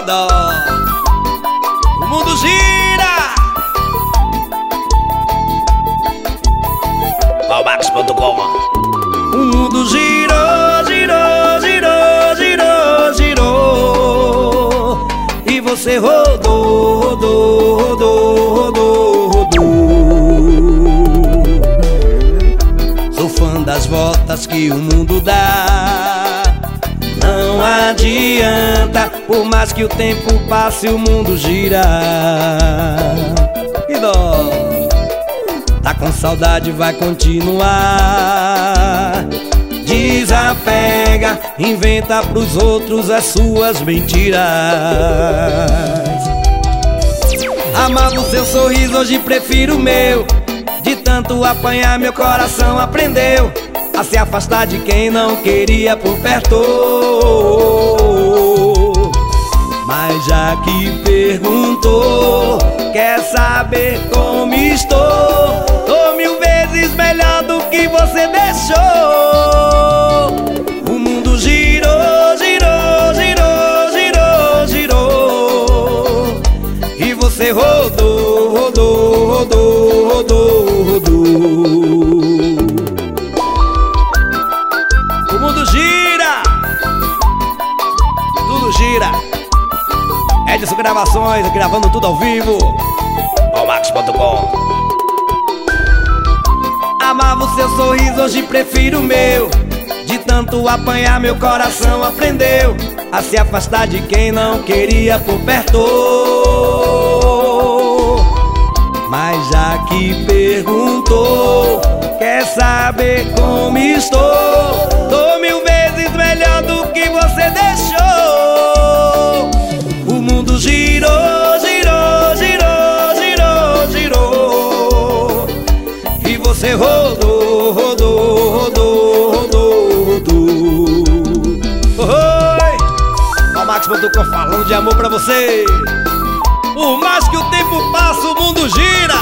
O mundo gira. Palmax.com O mundo girou, girou, girou, girou, girou. E você rodou, rodou, rodou, rodou, rodou. Sou fã das voltas que o mundo dá. Não adianta, por mais que o tempo passe, o mundo gira. Que dó! Tá com saudade, vai continuar. Desapega, inventa pros outros as suas mentiras. Amava o seu sorriso, hoje prefiro o meu. De tanto apanhar, meu coração aprendeu a se afastar de quem não queria por perto. Que perguntou, quer saber como estou? Tô mil vezes melhor do que você deixou. O mundo girou, girou, girou, girou, girou. E você rodou, rodou, rodou, rodou, rodou. Gravações, gravando tudo ao vivo. Palmax.com Amava o seu sorriso, hoje prefiro o meu. De tanto apanhar, meu coração aprendeu a se afastar de quem não queria por perto. Mas já que perguntou, quer saber como estou? Você rodou, rodou, rodou, rodou, rodou. Oi! Palmax.com falando de amor pra você. Por mais que o tempo passe, o mundo gira.